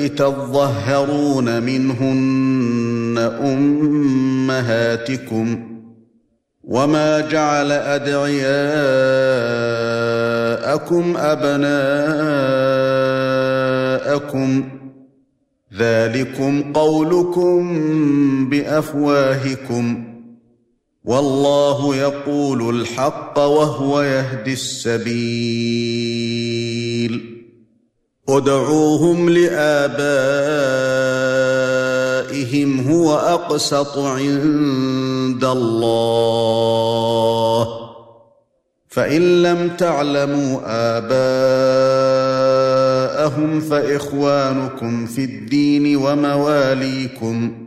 تظهرون منهن امهاتكم وما جعل ادعياءكم ابناءكم ذلكم قولكم بافواهكم والله يقول الحق وهو يهدي السبيل ادعوهم لآبائهم هو أقسط عند الله. فإن لم تعلموا آباءهم فإخوانكم في الدين ومواليكم.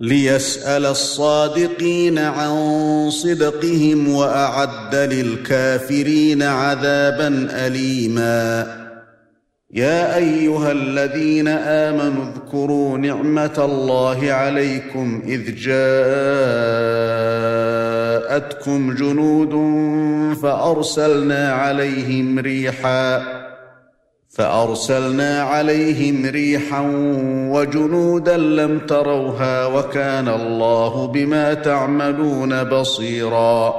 ليسأل الصادقين عن صدقهم وأعد للكافرين عذابا أليما. يا أيها الذين آمنوا اذكروا نعمة الله عليكم إذ جاءتكم جنود فأرسلنا عليهم ريحا فأرسلنا عليهم ريحا وجنودا لم تروها وكان الله بما تعملون بصيرا.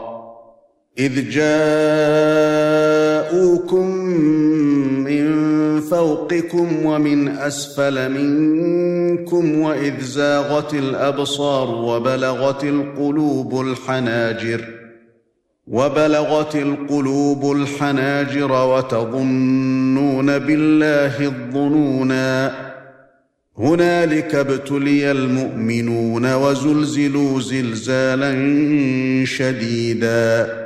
إذ جاءوكم من فوقكم ومن أسفل منكم وإذ زاغت الأبصار وبلغت القلوب الحناجر. وبلغت القلوب الحناجر وتظنون بالله الظنونا. هنالك ابتلي المؤمنون وزلزلوا زلزالا شديدا.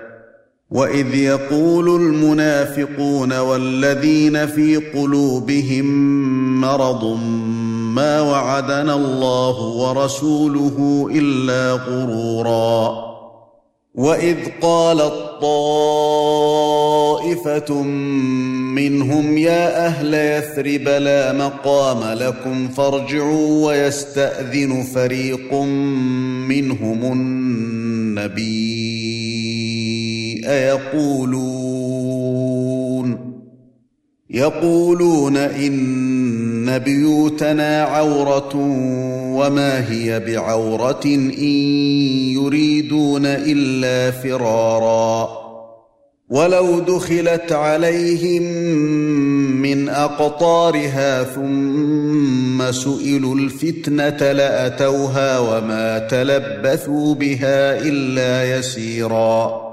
وإذ يقول المنافقون والذين في قلوبهم مرض ما وعدنا الله ورسوله إلا غرورا. واذ قالت طائفه منهم يا أهل يثرب لا مقام لكم فارجعوا ويستاذن فريق منهم النبي ايقولون يقولون إن بيوتنا عورة وما هي بعورة إن يريدون إلا فرارا. ولو دخلت عليهم من أقطارها ثم سئلوا الفتنة لأتوها وما تلبثوا بها إلا يسيرا.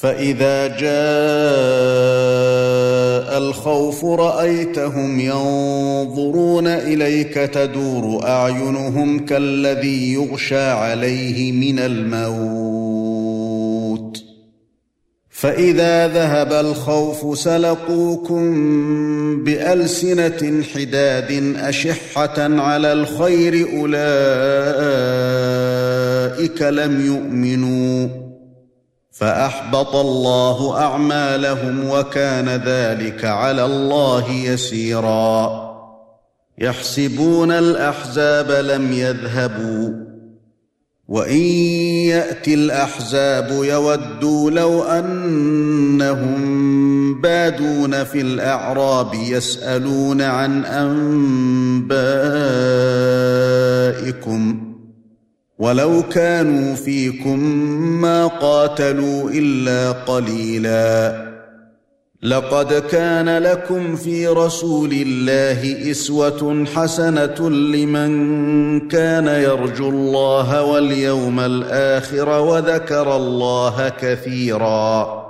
فإذا جاء الخوف رأيتهم ينظرون إليك تدور أعينهم كالذي يغشى عليه من الموت. فإذا ذهب الخوف سلقوكم بألسنة حداد أشحة على الخير أولئك لم يؤمنوا. فأحبط الله أعمالهم وكان ذلك على الله يسيرا. يحسبون الأحزاب لم يذهبوا. وإن ياتي الأحزاب يودوا لو أنهم بادون في الأعراب يسألون عن أنبائكم. ولو كانوا فيكم ما قاتلوا إلا قليلا. لقد كان لكم في رسول الله إسوة حسنة لمن كان يرجو الله واليوم الآخر وذكر الله كثيرا.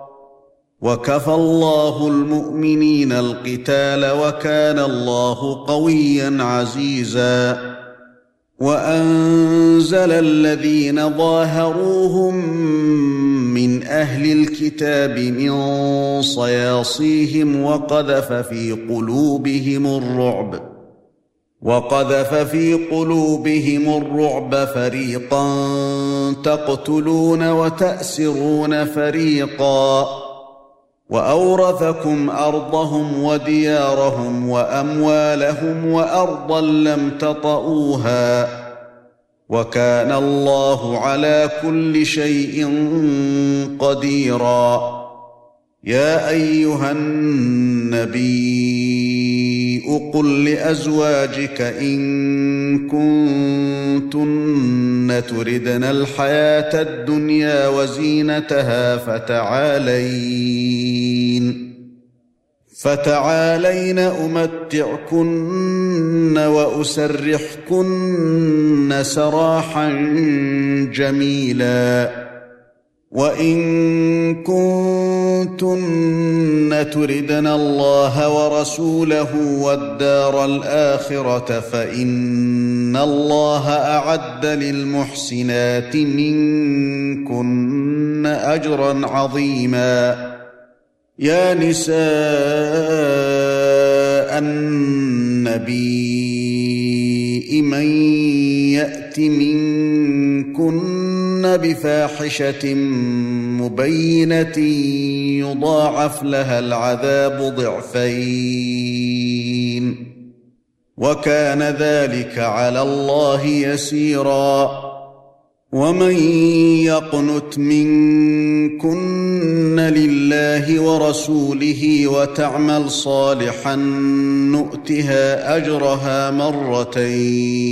وكفى الله المؤمنين القتال وكان الله قويا عزيزا وأنزل الذين ظاهروهم من أهل الكتاب من صياصيهم وقذف في قلوبهم الرعب وقذف في قلوبهم الرعب فريقا تقتلون وتأسرون فريقا وأورثكم أرضهم وديارهم وأموالهم وأرضا لم تطئوها وكان الله على كل شيء قديرا يا أيها النبي قل لأزواجك إن كنتن تردن الحياة الدنيا وزينتها فتعالين. فتعالين أمتعكن وأسرحكن سراحا جميلا. وان كنتن تردن الله ورسوله والدار الاخره فان الله اعد للمحسنات منكن اجرا عظيما يا نساء النبي من يات منكن بفاحشة مبينة يضاعف لها العذاب ضعفين. وكان ذلك على الله يسيرا. ومن يقنت منكن لله ورسوله وتعمل صالحا نؤتها أجرها مرتين.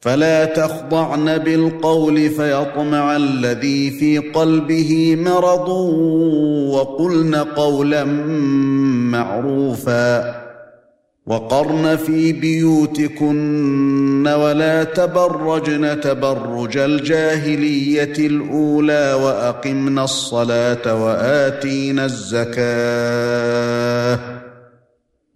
فلا تخضعن بالقول فيطمع الذي في قلبه مرض وقلن قولا معروفا وقرن في بيوتكن ولا تبرجن تبرج الجاهلية الأولى وأقمن الصلاة وآتينا الزكاة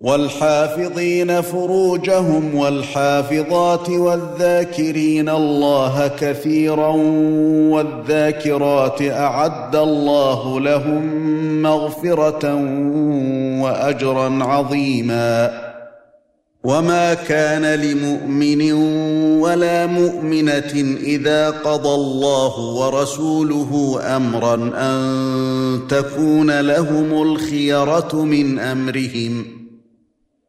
والحافظين فروجهم والحافظات والذاكرين الله كثيرا والذاكرات أعد الله لهم مغفرة وأجرا عظيما. وما كان لمؤمن ولا مؤمنة إذا قضى الله ورسوله أمرا أن تكون لهم الخيرة من أمرهم.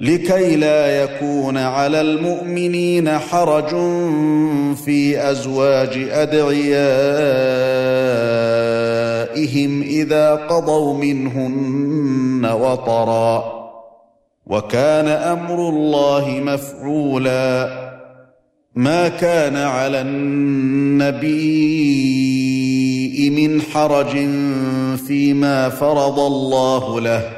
لكي لا يكون على المؤمنين حرج في أزواج أدعيائهم إذا قضوا منهن وطرا. وكان أمر الله مفعولا. ما كان على النبي من حرج فيما فرض الله له.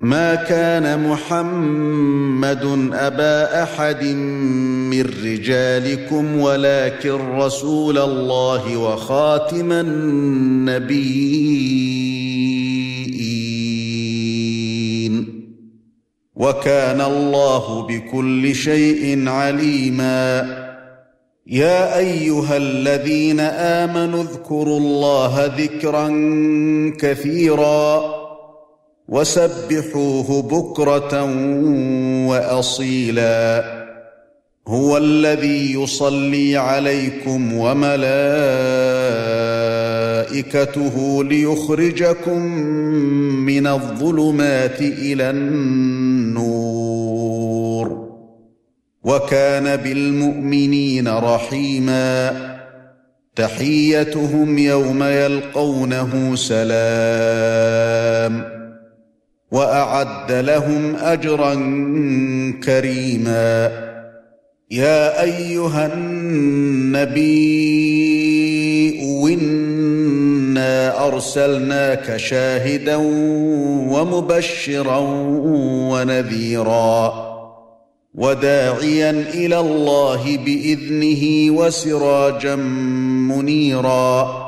ما كان محمد أبا أحد من رجالكم ولكن رسول الله وخاتم النبيين. وكان الله بكل شيء عليما. يا أيها الذين آمنوا اذكروا الله ذكرا كثيرا. وسبحوه بكرة وأصيلا. هو الذي يصلي عليكم وملائكته ليخرجكم من الظلمات إلى النور. وكان بالمؤمنين رحيما. تحيتهم يوم يلقونه سلام. وأعد لهم أجرا كريما. يا أيها النبي إنا أرسلناك شاهدا ومبشرا ونذيرا. وداعيا إلى الله بإذنه وسراجا منيرا.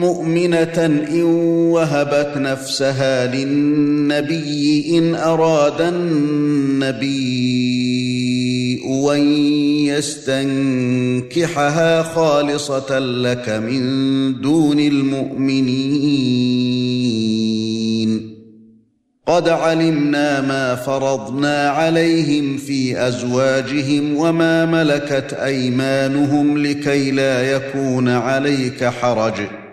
مؤمنة إن وهبت نفسها للنبي إن أراد النبي أن يستنكحها خالصة لك من دون المؤمنين. قد علمنا ما فرضنا عليهم في أزواجهم وما ملكت أيمانهم لكي لا يكون عليك حرج.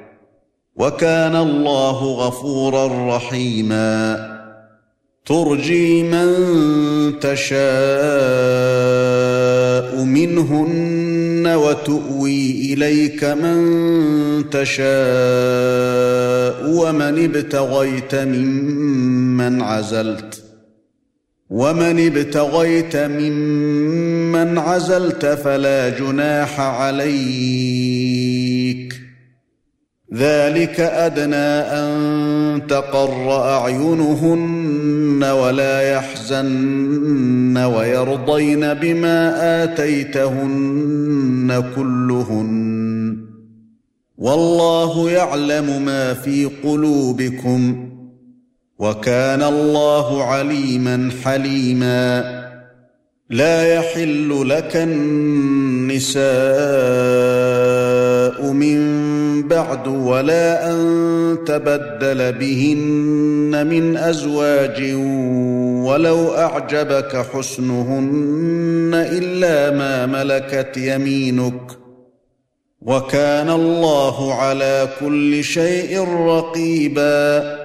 وكان الله غفورا رحيما. ترجي من تشاء منهن وتؤوي إليك من تشاء ومن ابتغيت ممن عزلت. ومن ابتغيت ممن عزلت فلا جناح عليك. ذلك أدنى أن تقر أعينهن ولا يحزن ويرضين بما آتيتهن كلهن. والله يعلم ما في قلوبكم وكان الله عليما حليما. لا يحل لك النساء من بعد ولا أن تبدل بهن من أزواج ولو أعجبك حسنهن إلا ما ملكت يمينك وكان الله على كل شيء رقيبا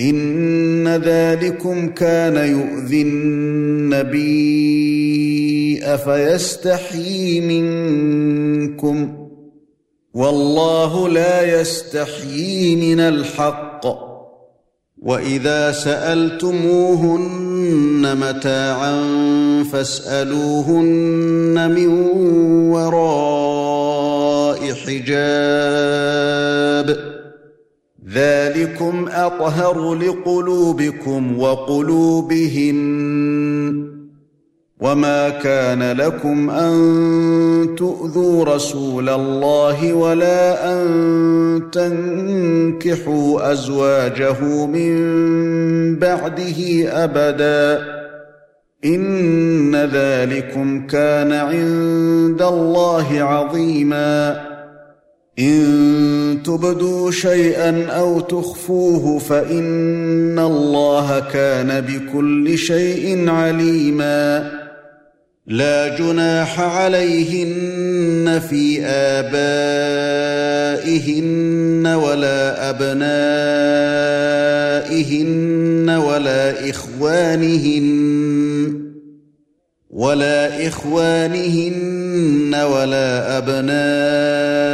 إن ذلكم كان يؤذي النبي أفيستحيي منكم والله لا يستحيي من الحق وإذا سألتموهن متاعا فاسألوهن من وراء حجاب ذلكم أطهر لقلوبكم وقلوبهم وما كان لكم أن تؤذوا رسول الله ولا أن تنكحوا أزواجه من بعده أبدا إن ذلكم كان عند الله عظيما إن تبدوا شيئا أو تخفوه فإن الله كان بكل شيء عليما. لا جناح عليهن في آبائهن ولا أبنائهن ولا إخوانهن ولا إخوانهن ولا ابناء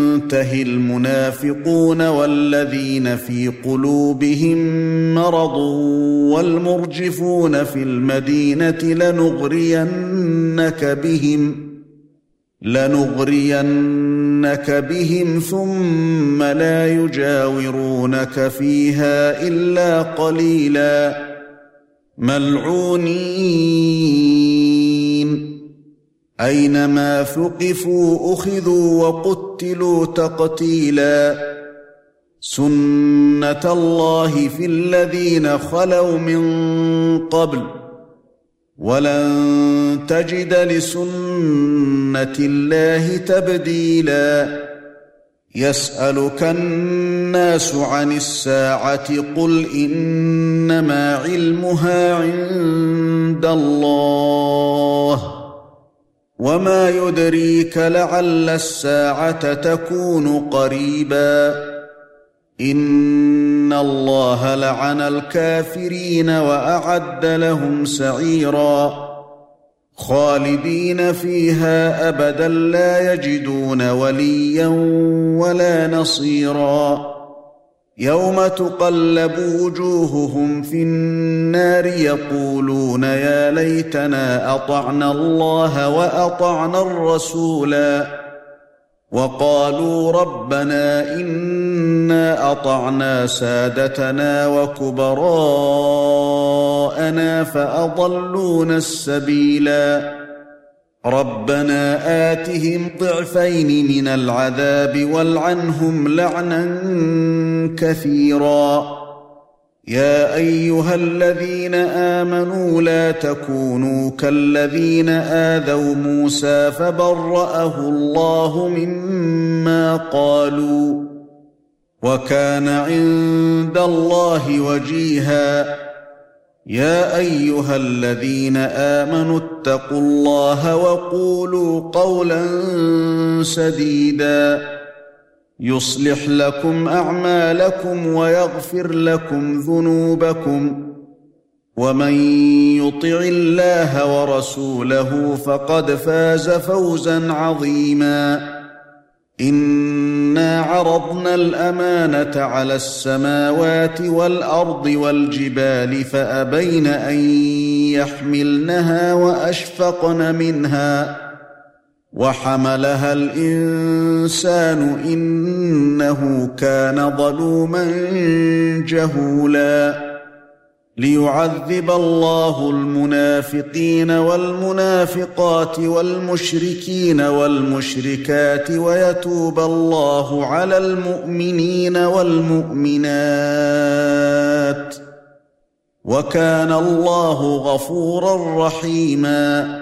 ينته المنافقون والذين في قلوبهم مرض والمرجفون في المدينة لنغرينك بهم لنغرينك بهم ثم لا يجاورونك فيها إلا قليلا. ملعونين. أينما ثقفوا أخذوا وقتلوا تقتيلا سنة الله في الذين خلوا من قبل ولن تجد لسنة الله تبديلا يسألك الناس عن الساعة قل إنما علمها عند الله وما يدريك لعل الساعة تكون قريبا ان الله لعن الكافرين واعد لهم سعيرا خالدين فيها ابدا لا يجدون وليا ولا نصيرا يوم تقلب وجوههم في النار يقولون يا ليتنا أطعنا الله وأطعنا الرسولا وقالوا ربنا إنا أطعنا سادتنا وكبراءنا فأضلونا السبيلا ربنا آتهم ضعفين من العذاب والعنهم لعنا كثيرا. يا أيها الذين آمنوا لا تكونوا كالذين آذوا موسى فبرأه الله مما قالوا وكان عند الله وجيها. يا أيها الذين آمنوا اتقوا الله وقولوا قولا سديدا. يصلح لكم أعمالكم ويغفر لكم ذنوبكم ومن يطع الله ورسوله فقد فاز فوزا عظيما إنا عرضنا الأمانة على السماوات والأرض والجبال فأبين أن يحملنها وأشفقن منها وحملها الإنسان إنه كان ظلوما جهولا ليعذب الله المنافقين والمنافقات والمشركين والمشركات ويتوب الله على المؤمنين والمؤمنات وكان الله غفورا رحيما